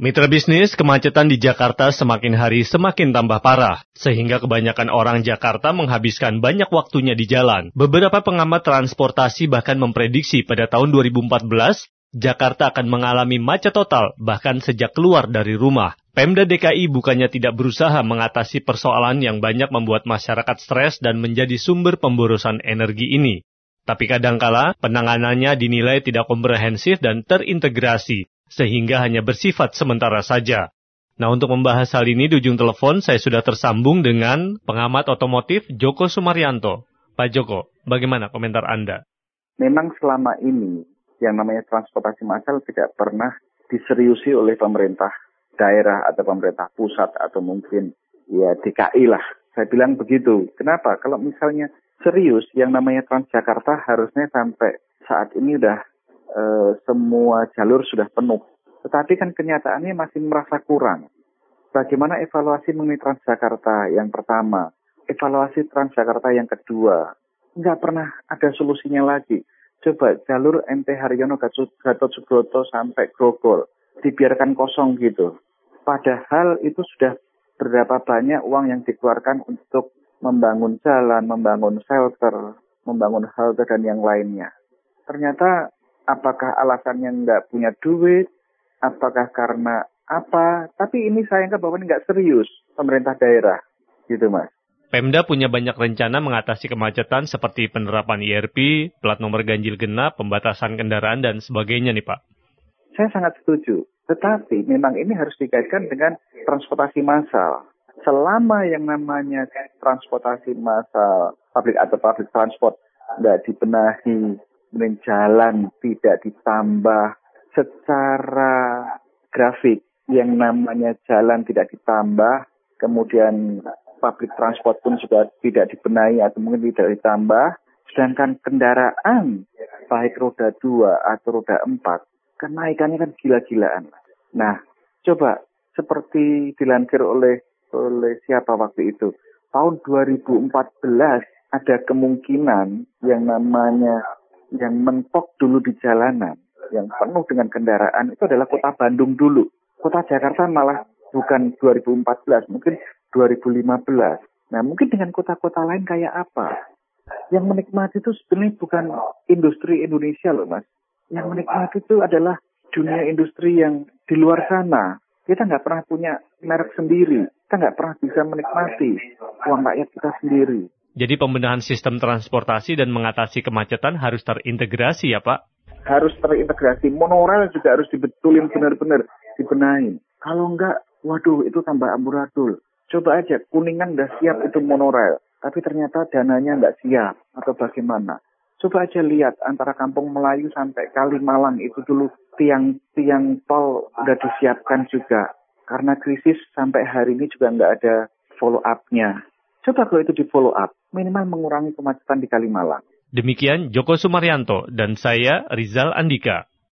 Mitra bisnis, kemacetan di Jakarta semakin hari semakin tambah parah, sehingga kebanyakan orang Jakarta menghabiskan banyak waktunya di jalan. Beberapa pengamat transportasi bahkan memprediksi pada tahun 2014, Jakarta akan mengalami macet total bahkan sejak keluar dari rumah. Pemda DKI bukannya tidak berusaha mengatasi persoalan yang banyak membuat masyarakat stres dan menjadi sumber pemborosan energi ini. Tapi kadangkala penanganannya dinilai tidak komprehensif dan terintegrasi, sehingga hanya bersifat sementara saja. Nah, untuk membahas hal ini di ujung telepon saya sudah tersambung dengan pengamat otomotif Joko Sumaryanto. Pak Joko, bagaimana komentar Anda? Memang selama ini yang namanya transportasi massal tidak pernah diseriusi oleh pemerintah daerah atau pemerintah pusat atau mungkin ya DKI lah. Saya bilang begitu. Kenapa? Kalau misalnya serius yang namanya Transjakarta harusnya sampai saat ini udah e, semua jalur sudah penuh. Tetapi kan kenyataannya masih merasa kurang. Bagaimana evaluasi mengenai Transjakarta yang pertama, evaluasi Transjakarta yang kedua, nggak pernah ada solusinya lagi. Coba jalur MT Haryono Gatot Subroto sampai Grogol, dibiarkan kosong gitu. Padahal itu sudah berapa banyak uang yang dikeluarkan untuk membangun jalan, membangun shelter, membangun halte dan yang lainnya. Ternyata apakah alasannya nggak punya duit, apakah karena apa, tapi ini sayangnya bahwa ini nggak serius pemerintah daerah, gitu mas. Pemda punya banyak rencana mengatasi kemacetan seperti penerapan IRP, plat nomor ganjil genap, pembatasan kendaraan, dan sebagainya nih Pak. Saya sangat setuju. Tetapi memang ini harus dikaitkan dengan transportasi massal. Selama yang namanya transportasi massal, publik atau public transport, nggak dibenahi, kemudian jalan tidak ditambah secara grafik yang namanya jalan tidak ditambah, kemudian public transport pun juga tidak dibenahi atau mungkin tidak ditambah, sedangkan kendaraan baik roda dua atau roda empat kenaikannya kan gila-gilaan. Nah, coba seperti dilansir oleh oleh siapa waktu itu tahun 2014 ada kemungkinan yang namanya yang mentok dulu di jalanan, yang penuh dengan kendaraan itu adalah kota Bandung dulu. Kota Jakarta malah bukan 2014, mungkin 2015. Nah, mungkin dengan kota-kota lain kayak apa? Yang menikmati itu sebenarnya bukan industri Indonesia loh, Mas. Yang menikmati itu adalah dunia industri yang di luar sana. Kita nggak pernah punya merek sendiri. Kita nggak pernah bisa menikmati uang rakyat kita sendiri. Jadi pembenahan sistem transportasi dan mengatasi kemacetan harus terintegrasi ya Pak? Harus terintegrasi. Monorail juga harus dibetulin benar-benar, dibenahi. Kalau enggak, waduh itu tambah amburadul. Coba aja, Kuningan udah siap itu monorail. Tapi ternyata dananya enggak siap atau bagaimana. Coba aja lihat antara Kampung Melayu sampai Kalimalang itu dulu tiang-tiang tol udah disiapkan juga. Karena krisis sampai hari ini juga nggak ada follow up-nya. Coba kalau itu di follow up, minimal mengurangi kemacetan di Kalimalang. Demikian Joko Sumaryanto dan saya Rizal Andika.